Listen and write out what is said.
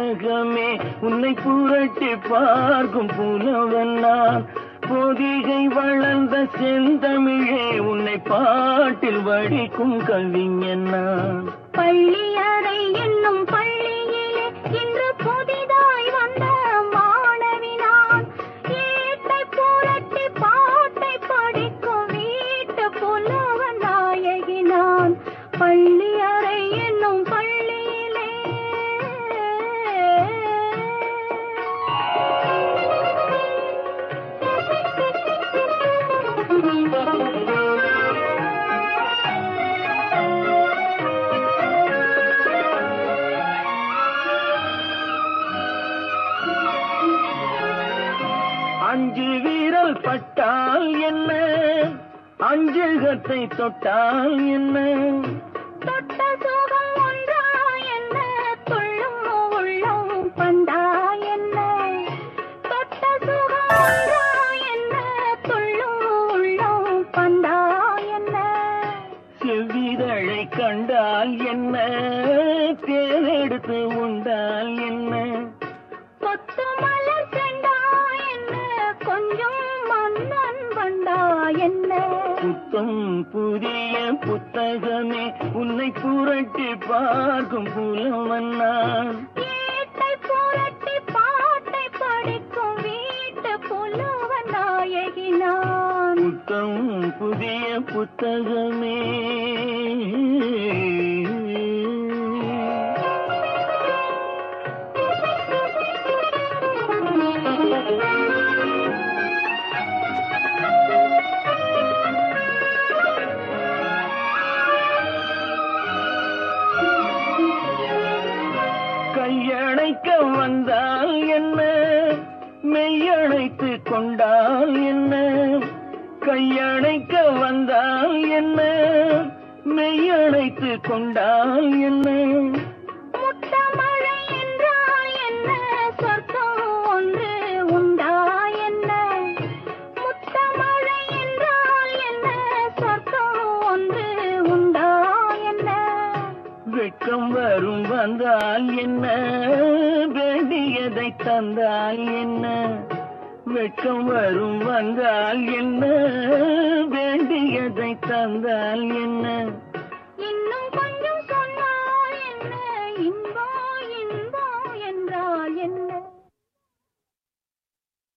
புத்தகமே உன்னை புரட்டி பார்க்கும் புலவன் நான் பொதிகை வளர்ந்த செந்தமிழே உன்னை பாட்டில் வடிக்கும் கவிஞன் நான் பள்ளியறை என்னும் பள்ளி அஞ்சு வீரல் பட்டால் என்ன? அஞ்சுகத்தை தொட்டால் என்ன? தொட்ட சுகம் ஒன்றா என்ன? துள்ளும் உள்ளம் பண்டா என்ன? தொட்ட சுகம் ஒன்றா என்ன? துள்ளும் உள்ளம் பண்டா என்ன? செவ்விதழை கண்டால் என்ன? தேனெடுத்து உண்டால் என்ன? கொத்து மன்னன் வண்டா என்ன? புத்தம் புதிய புத்தகமே உன்னை புரட்டி பார்க்கும் புலவன் நான் ஏட்டை புரட்டி பாட்டை படிக்கும் வீட்டு புலவன் நாயகி நான் புத்தம் புதிய புத்தகமே கொண்டால் என்ன? கையணைக்க வந்தால் என்ன? மெய்யணைத்து கொண்டால் என்ன? வெட்கம் வரும் வந்தால் என்ன? வேண்டியதை தந்தால் என்ன? வெட்கம் வரும் வந்தால் என்ன? வேண்டியதை தந்தால் என்ன?